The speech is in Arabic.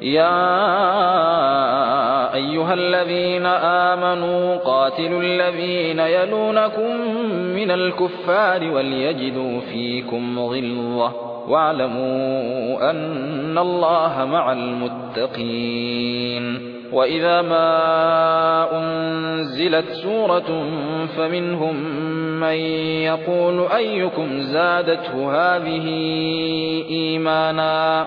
يا أيها الذين آمنوا قاتلوا الذين يلونكم من الكفار وليجدوا فيكم غلظة واعلموا أن الله مع المتقين. وإذا ما أنزلت سورة فمنهم من يقول أيكم زادته هذه إيمانا؟